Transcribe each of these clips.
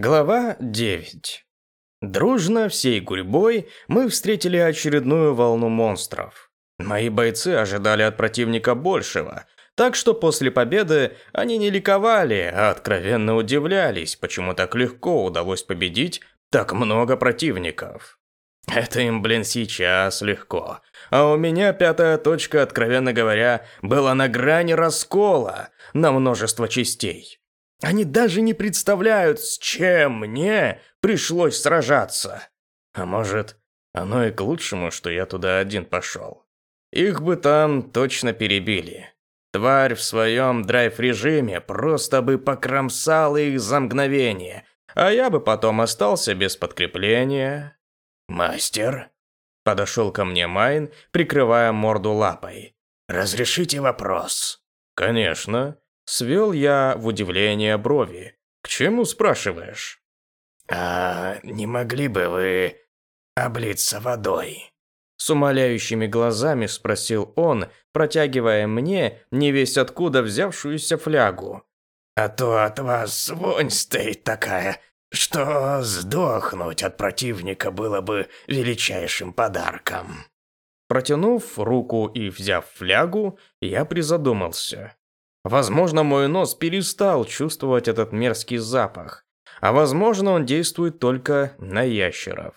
Глава 9. Дружно, всей гурьбой, мы встретили очередную волну монстров. Мои бойцы ожидали от противника большего, так что после победы они не ликовали, а откровенно удивлялись, почему так легко удалось победить так много противников. Это им, блин, сейчас легко. А у меня пятая точка, откровенно говоря, была на грани раскола на множество частей. Они даже не представляют, с чем мне пришлось сражаться. А может, оно и к лучшему, что я туда один пошел. Их бы там точно перебили. Тварь в своем драйв-режиме просто бы покромсала их за мгновение, а я бы потом остался без подкрепления. «Мастер?» Подошел ко мне Майн, прикрывая морду лапой. «Разрешите вопрос?» «Конечно», Свел я в удивление брови. «К чему спрашиваешь?» «А не могли бы вы облиться водой?» С умоляющими глазами спросил он, протягивая мне невесть откуда взявшуюся флягу. «А то от вас вонь стоит такая, что сдохнуть от противника было бы величайшим подарком». Протянув руку и взяв флягу, я призадумался. Возможно, мой нос перестал чувствовать этот мерзкий запах, а возможно, он действует только на ящеров.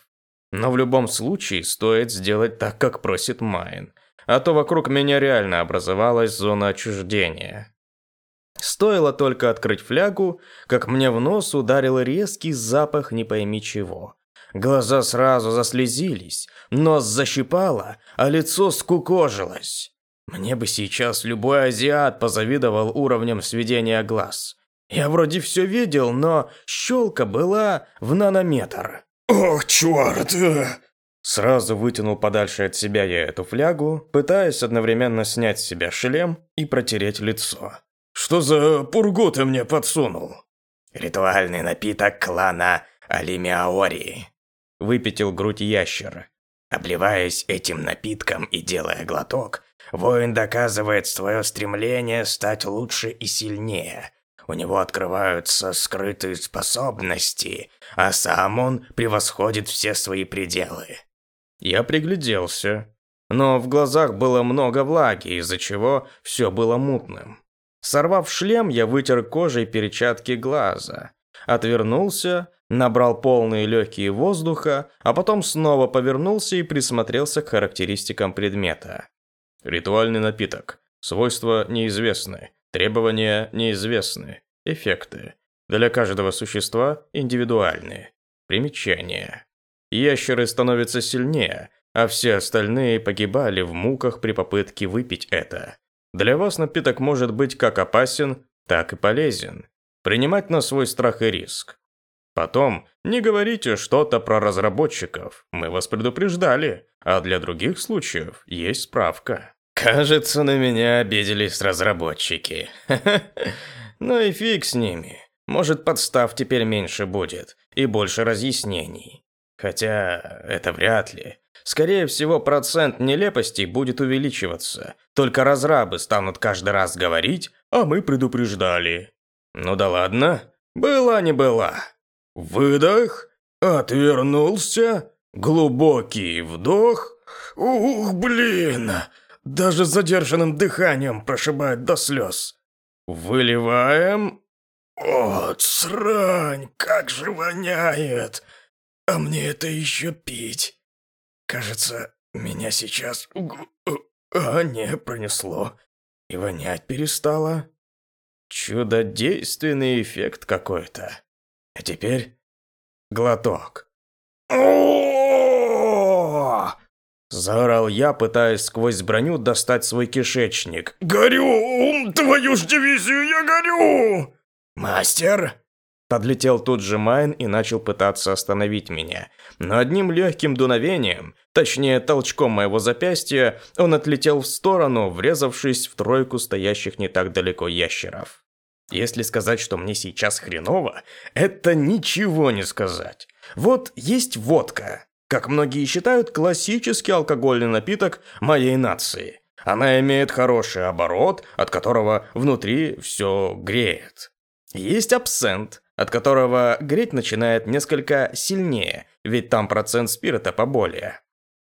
Но в любом случае стоит сделать так, как просит Майн, а то вокруг меня реально образовалась зона отчуждения. Стоило только открыть флягу, как мне в нос ударил резкий запах не пойми чего. Глаза сразу заслезились, нос защипало, а лицо скукожилось. Мне бы сейчас любой азиат позавидовал уровнем сведения глаз. Я вроде все видел, но щелка была в нанометр. «Ох, черт!» Сразу вытянул подальше от себя я эту флягу, пытаясь одновременно снять с себя шлем и протереть лицо. «Что за пургу ты мне подсунул?» «Ритуальный напиток клана Алимиаори», – выпятил грудь ящер. Обливаясь этим напитком и делая глоток, Воин доказывает свое стремление стать лучше и сильнее. У него открываются скрытые способности, а сам он превосходит все свои пределы. Я пригляделся, но в глазах было много влаги, из-за чего все было мутным. Сорвав шлем, я вытер кожей перчатки глаза, отвернулся, набрал полные легкие воздуха, а потом снова повернулся и присмотрелся к характеристикам предмета. Ритуальный напиток. Свойства неизвестны. Требования неизвестны. Эффекты. Для каждого существа индивидуальны. Примечание. Ящеры становятся сильнее, а все остальные погибали в муках при попытке выпить это. Для вас напиток может быть как опасен, так и полезен. Принимать на свой страх и риск. Потом, не говорите что-то про разработчиков, мы вас предупреждали, а для других случаев есть справка. Кажется, на меня обиделись разработчики. Ну и фиг с ними. Может, подстав теперь меньше будет и больше разъяснений. Хотя это вряд ли. Скорее всего, процент нелепостей будет увеличиваться. Только разрабы станут каждый раз говорить, а мы предупреждали. Ну да ладно. Была не была. Выдох, отвернулся, глубокий вдох. Ух, блин, даже задержанным дыханием прошибает до слез. Выливаем. От срань, как же воняет. А мне это еще пить. Кажется, меня сейчас... А, не, пронесло. И вонять перестало. Чудодейственный эффект какой-то. А теперь глоток. Заорал я, пытаясь сквозь броню достать свой кишечник. «Горю! Твою ж дивизию, я горю!» «Мастер!» Подлетел тут же Майн и начал пытаться остановить меня. Но одним легким дуновением, точнее толчком моего запястья, он отлетел в сторону, врезавшись в тройку стоящих не так далеко ящеров. Если сказать, что мне сейчас хреново, это ничего не сказать. Вот есть водка, как многие считают, классический алкогольный напиток моей нации. Она имеет хороший оборот, от которого внутри все греет. Есть абсент, от которого греть начинает несколько сильнее, ведь там процент спирта поболее.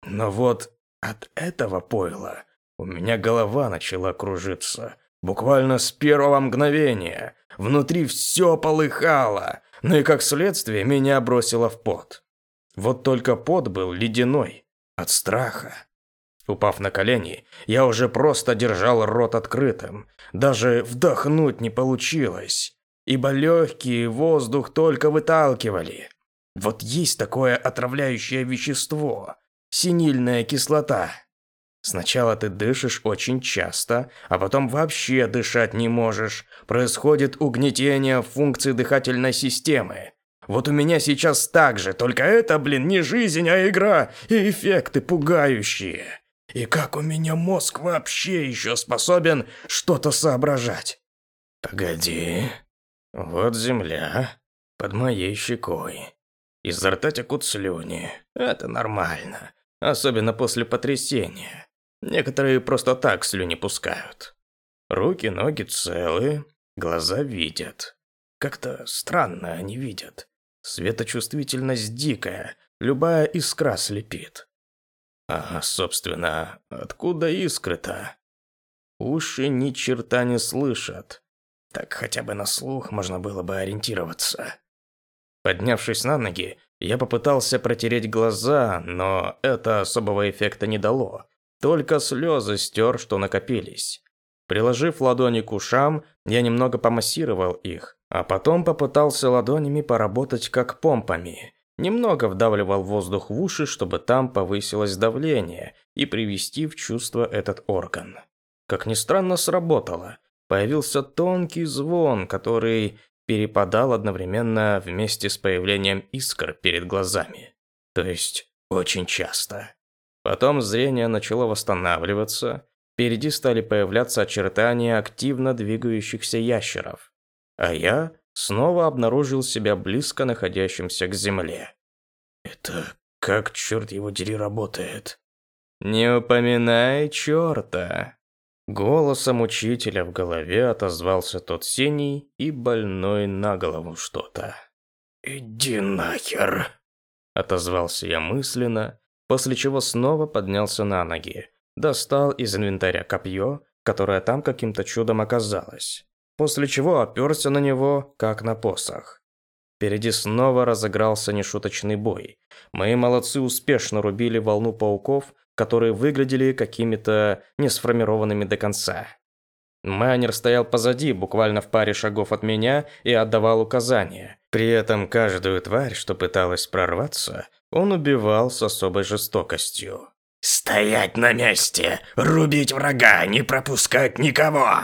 Но вот от этого пойла у меня голова начала кружиться. Буквально с первого мгновения. Внутри все полыхало, ну и как следствие меня бросило в пот. Вот только пот был ледяной, от страха. Упав на колени, я уже просто держал рот открытым. Даже вдохнуть не получилось, ибо легкий воздух только выталкивали. Вот есть такое отравляющее вещество – синильная кислота. Сначала ты дышишь очень часто, а потом вообще дышать не можешь. Происходит угнетение функций дыхательной системы. Вот у меня сейчас так же, только это, блин, не жизнь, а игра, и эффекты пугающие. И как у меня мозг вообще еще способен что-то соображать? Погоди. Вот земля под моей щекой. Изо рта текут слюни. Это нормально. Особенно после потрясения. Некоторые просто так слюни пускают. Руки, ноги целы, глаза видят. Как-то странно они видят. Светочувствительность дикая, любая искра слепит. А, собственно, откуда искры-то? Уши ни черта не слышат. Так хотя бы на слух можно было бы ориентироваться. Поднявшись на ноги, я попытался протереть глаза, но это особого эффекта не дало. Только слезы стер, что накопились. Приложив ладони к ушам, я немного помассировал их, а потом попытался ладонями поработать как помпами. Немного вдавливал воздух в уши, чтобы там повысилось давление и привести в чувство этот орган. Как ни странно, сработало. Появился тонкий звон, который перепадал одновременно вместе с появлением искр перед глазами. То есть очень часто. Потом зрение начало восстанавливаться, впереди стали появляться очертания активно двигающихся ящеров. А я снова обнаружил себя близко находящимся к земле. Это как, черт его дери, работает? Не упоминай черта. Голосом учителя в голове отозвался тот синий и больной на голову что-то. «Иди нахер!» Отозвался я мысленно, после чего снова поднялся на ноги, достал из инвентаря копье, которое там каким-то чудом оказалось после чего оперся на него, как на посох. Впереди снова разыгрался нешуточный бой. Мои молодцы успешно рубили волну пауков, которые выглядели какими-то не сформированными до конца. Майнер стоял позади, буквально в паре шагов от меня, и отдавал указания. При этом каждую тварь, что пыталась прорваться, он убивал с особой жестокостью. «Стоять на месте! Рубить врага! Не пропускать никого!»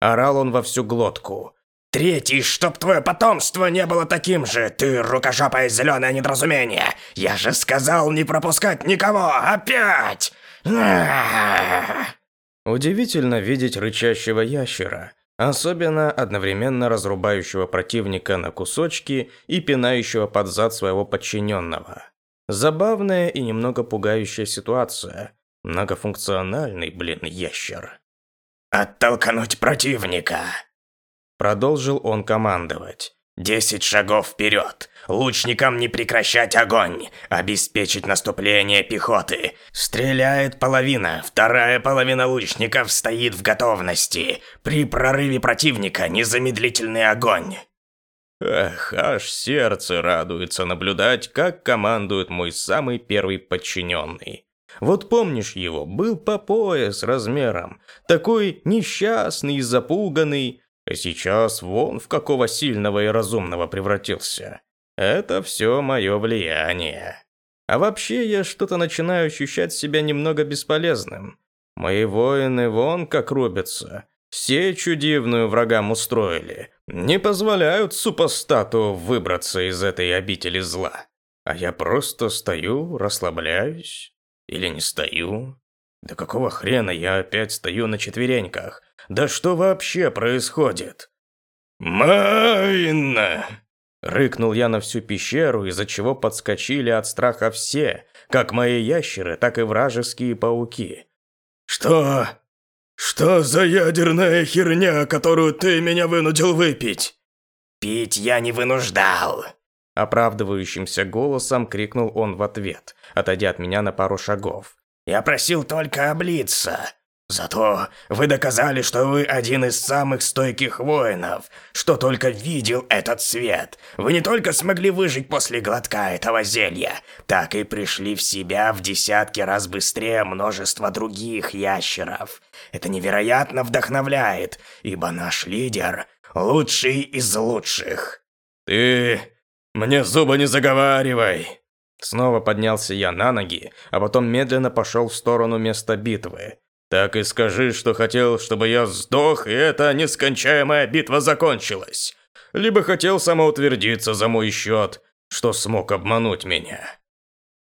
Орал он во всю глотку. «Третий, чтоб твое потомство не было таким же! Ты рукожопое зеленое недоразумение! Я же сказал не пропускать никого! Опять!» Удивительно видеть рычащего ящера, особенно одновременно разрубающего противника на кусочки и пинающего под зад своего подчиненного. Забавная и немного пугающая ситуация. Многофункциональный, блин, ящер. «Оттолкнуть противника!» Продолжил он командовать. «Десять шагов вперед! Лучникам не прекращать огонь! Обеспечить наступление пехоты! Стреляет половина, вторая половина лучников стоит в готовности! При прорыве противника незамедлительный огонь!» Эх, аж сердце радуется наблюдать, как командует мой самый первый подчиненный. Вот помнишь его, был по пояс размером, такой несчастный и запуганный, а сейчас вон в какого сильного и разумного превратился. Это все мое влияние. А вообще я что-то начинаю ощущать себя немного бесполезным. Мои воины вон как рубятся. Все чудивную врагам устроили. Не позволяют супостату выбраться из этой обители зла. А я просто стою, расслабляюсь, или не стою? Да какого хрена я опять стою на четвереньках? Да что вообще происходит? «Майн!» Рыкнул я на всю пещеру, из-за чего подскочили от страха все, как мои ящеры, так и вражеские пауки. «Что? Что за ядерная херня, которую ты меня вынудил выпить?» Пить я не вынуждал!» Оправдывающимся голосом крикнул он в ответ, отойдя от меня на пару шагов. «Я просил только облиться. Зато вы доказали, что вы один из самых стойких воинов, что только видел этот свет. Вы не только смогли выжить после глотка этого зелья, так и пришли в себя в десятки раз быстрее множества других ящеров. Это невероятно вдохновляет, ибо наш лидер – лучший из лучших. Ты мне зубы не заговаривай. Снова поднялся я на ноги, а потом медленно пошел в сторону места битвы. Так и скажи, что хотел, чтобы я сдох, и эта нескончаемая битва закончилась. Либо хотел самоутвердиться за мой счет, что смог обмануть меня.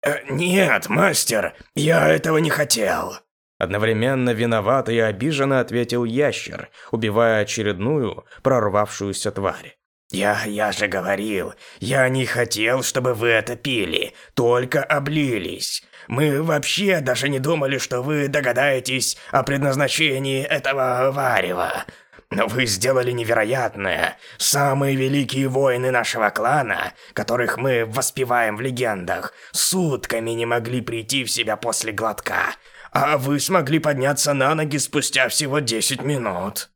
Э, «Нет, мастер, я этого не хотел». Одновременно виноват и обиженно ответил ящер, убивая очередную прорвавшуюся тварь. «Я, я же говорил, я не хотел, чтобы вы это пили, только облились. Мы вообще даже не думали, что вы догадаетесь о предназначении этого варева. Но вы сделали невероятное. Самые великие воины нашего клана, которых мы воспеваем в легендах, сутками не могли прийти в себя после глотка. А вы смогли подняться на ноги спустя всего 10 минут.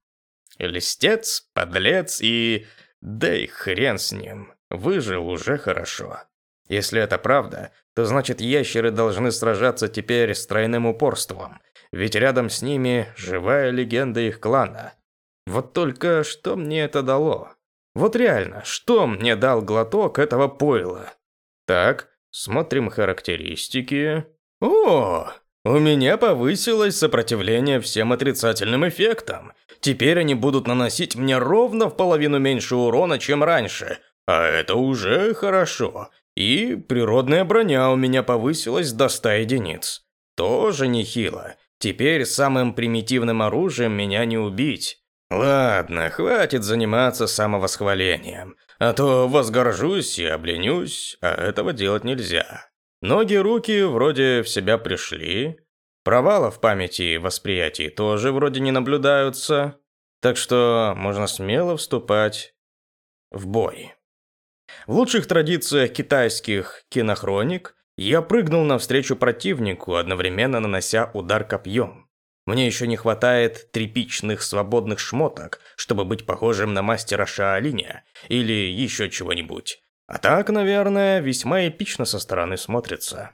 Листец, подлец и... Да и хрен с ним. Выжил уже хорошо. Если это правда, то значит ящеры должны сражаться теперь с тройным упорством, ведь рядом с ними живая легенда их клана. Вот только что мне это дало? Вот реально, что мне дал глоток этого пойла? Так, смотрим характеристики. О, у меня повысилось сопротивление всем отрицательным эффектам. Теперь они будут наносить мне ровно в половину меньше урона, чем раньше. А это уже хорошо. И природная броня у меня повысилась до 100 единиц. Тоже нехило. Теперь самым примитивным оружием меня не убить. Ладно, хватит заниматься самовосхвалением. А то возгоржусь и обленюсь, а этого делать нельзя. Ноги, руки вроде в себя пришли. Провала в памяти и восприятии тоже вроде не наблюдаются. Так что можно смело вступать в бой. В лучших традициях китайских кинохроник я прыгнул навстречу противнику, одновременно нанося удар копьем. Мне еще не хватает тряпичных свободных шмоток, чтобы быть похожим на мастера Шаолиня или еще чего-нибудь. А так, наверное, весьма эпично со стороны смотрится.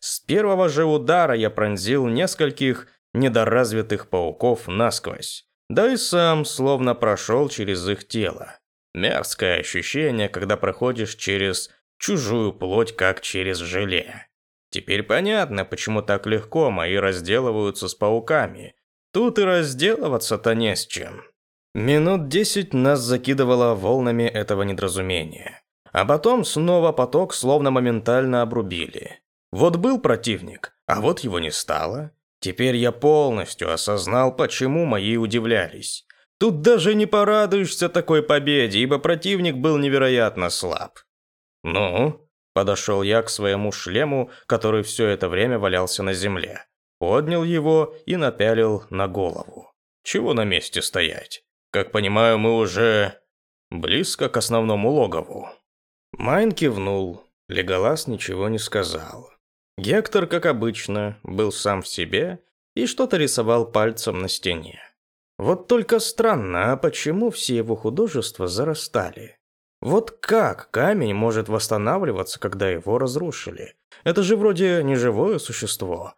С первого же удара я пронзил нескольких недоразвитых пауков насквозь, да и сам словно прошел через их тело. Мерзкое ощущение, когда проходишь через чужую плоть, как через желе. Теперь понятно, почему так легко мои разделываются с пауками. Тут и разделываться-то не с чем. Минут десять нас закидывало волнами этого недоразумения. А потом снова поток словно моментально обрубили. Вот был противник, а вот его не стало. Теперь я полностью осознал, почему мои удивлялись. Тут даже не порадуешься такой победе, ибо противник был невероятно слаб. «Ну?» – подошел я к своему шлему, который все это время валялся на земле. Поднял его и напялил на голову. Чего на месте стоять? Как понимаю, мы уже близко к основному логову. Майн кивнул. Леголас ничего не сказал. Гектор, как обычно, был сам в себе и что-то рисовал пальцем на стене. Вот только странно, а почему все его художества зарастали? Вот как камень может восстанавливаться, когда его разрушили? Это же вроде не живое существо.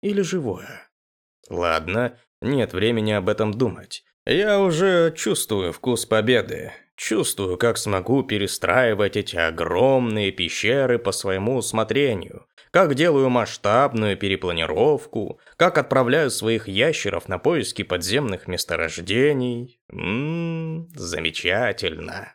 Или живое? Ладно, нет времени об этом думать. Я уже чувствую вкус победы. Чувствую, как смогу перестраивать эти огромные пещеры по своему усмотрению, как делаю масштабную перепланировку, как отправляю своих ящеров на поиски подземных месторождений. Ммм, замечательно.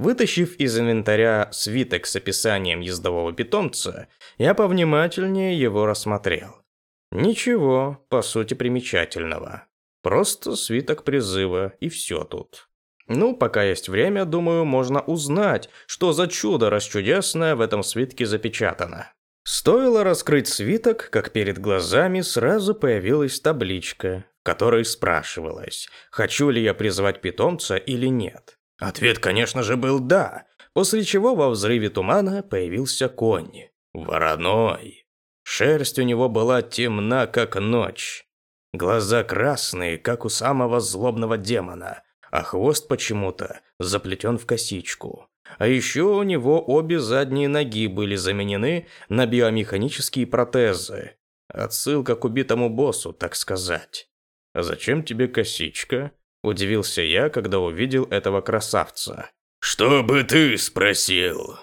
Вытащив из инвентаря свиток с описанием ездового питомца, я повнимательнее его рассмотрел. Ничего, по сути, примечательного. Просто свиток призыва, и все тут. Ну, пока есть время, думаю, можно узнать, что за чудо расчудесное в этом свитке запечатано. Стоило раскрыть свиток, как перед глазами сразу появилась табличка, в которой спрашивалось, хочу ли я призвать питомца или нет. Ответ, конечно же, был «да», после чего во взрыве тумана появился конь. Вороной. Шерсть у него была темна, как ночь. Глаза красные, как у самого злобного демона, а хвост почему-то заплетен в косичку. А еще у него обе задние ноги были заменены на биомеханические протезы. Отсылка к убитому боссу, так сказать. «А зачем тебе косичка?» – удивился я, когда увидел этого красавца. «Что бы ты спросил?»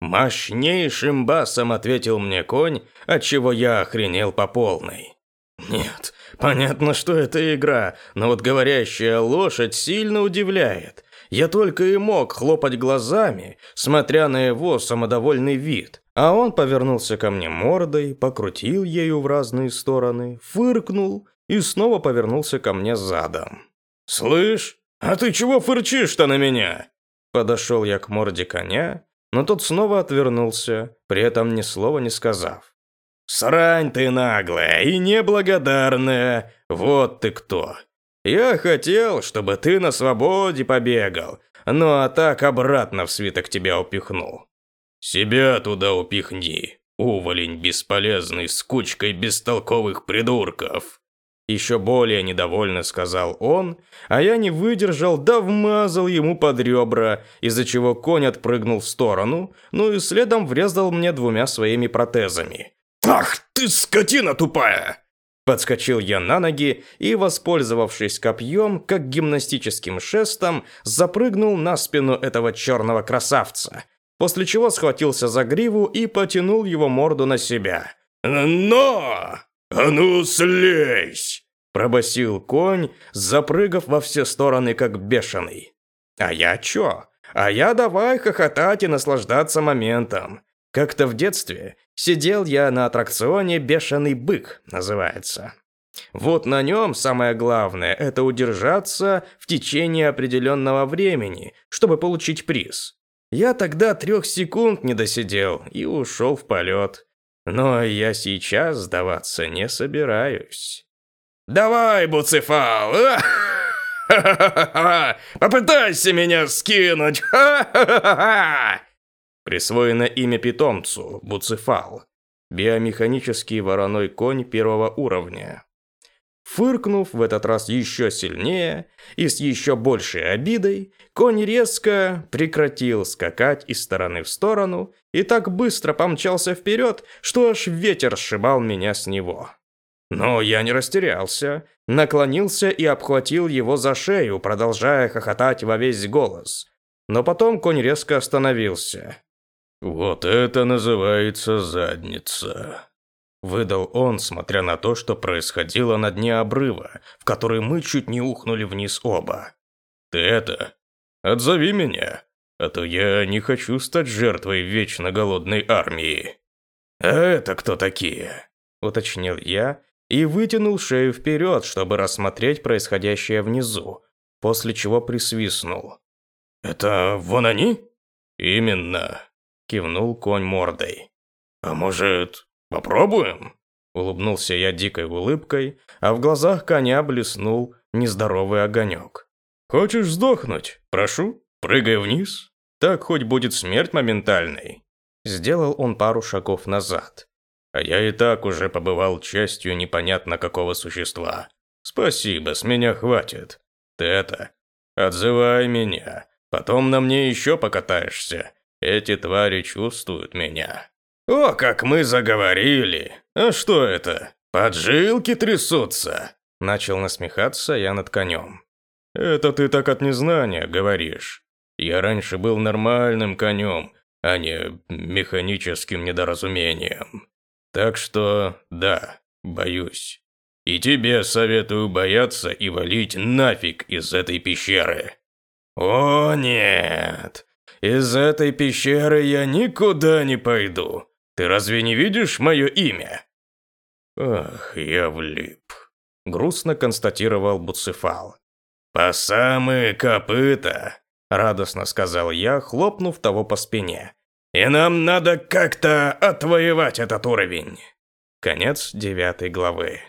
Мощнейшим басом ответил мне конь, от чего я охренел по полной. Нет, понятно, что это игра, но вот говорящая лошадь сильно удивляет. Я только и мог хлопать глазами, смотря на его самодовольный вид. А он повернулся ко мне мордой, покрутил ею в разные стороны, фыркнул и снова повернулся ко мне задом. «Слышь, а ты чего фырчишь-то на меня?» Подошел я к морде коня, но тот снова отвернулся, при этом ни слова не сказав. «Срань ты наглая и неблагодарная, вот ты кто! Я хотел, чтобы ты на свободе побегал, ну а так обратно в свиток тебя упихнул. Себя туда упихни, уволень бесполезный с кучкой бестолковых придурков!» Еще более недовольно сказал он, а я не выдержал, да вмазал ему под ребра, из-за чего конь отпрыгнул в сторону, ну и следом врезал мне двумя своими протезами. «Ах ты, скотина тупая!» Подскочил я на ноги и, воспользовавшись копьем, как гимнастическим шестом, запрыгнул на спину этого черного красавца, после чего схватился за гриву и потянул его морду на себя. «Но! А ну, слезь!» Пробасил конь, запрыгав во все стороны, как бешеный. «А я чё? А я давай хохотать и наслаждаться моментом. Как-то в детстве сидел я на аттракционе «Бешеный бык» называется. Вот на нем самое главное – это удержаться в течение определенного времени, чтобы получить приз. Я тогда трех секунд не досидел и ушел в полет. Но я сейчас сдаваться не собираюсь. «Давай, Буцефал! Попытайся меня скинуть! Ха-ха-ха-ха!» Присвоено имя питомцу – Буцефал. Биомеханический вороной конь первого уровня. Фыркнув в этот раз еще сильнее и с еще большей обидой, конь резко прекратил скакать из стороны в сторону и так быстро помчался вперед, что аж ветер сшибал меня с него. Но я не растерялся, наклонился и обхватил его за шею, продолжая хохотать во весь голос. Но потом конь резко остановился. «Вот это называется задница», – выдал он, смотря на то, что происходило на дне обрыва, в который мы чуть не ухнули вниз оба. «Ты это, отзови меня, а то я не хочу стать жертвой вечно голодной армии». «А это кто такие?» – уточнил я и вытянул шею вперед, чтобы рассмотреть происходящее внизу, после чего присвистнул. «Это вон они?» «Именно», кивнул конь мордой. «А может, попробуем?» Улыбнулся я дикой улыбкой, а в глазах коня блеснул нездоровый огонек. «Хочешь сдохнуть? Прошу, прыгай вниз. Так хоть будет смерть моментальной». Сделал он пару шагов назад. А я и так уже побывал частью непонятно какого существа. Спасибо, с меня хватит. Ты это, отзывай меня. Потом на мне еще покатаешься. Эти твари чувствуют меня. О, как мы заговорили! А что это? Поджилки трясутся!» Начал насмехаться я над конем. «Это ты так от незнания говоришь. Я раньше был нормальным конем, а не механическим недоразумением. Так что, да, боюсь. И тебе советую бояться и валить нафиг из этой пещеры». «О, нет! Из этой пещеры я никуда не пойду. Ты разве не видишь мое имя?» «Ах, я влип», — грустно констатировал Буцефал. «По самые копыта», — радостно сказал я, хлопнув того по спине. «И нам надо как-то отвоевать этот уровень». Конец девятой главы.